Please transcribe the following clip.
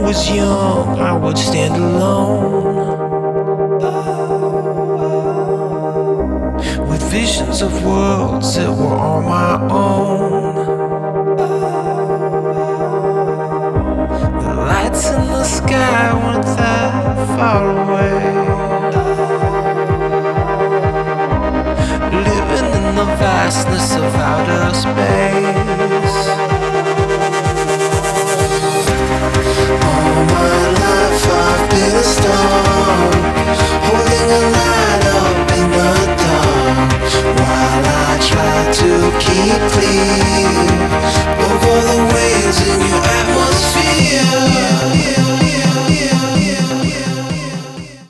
was young, I would stand alone. With visions of worlds that were all my own. The lights in the sky weren't that far away. Living in the vastness of outer space.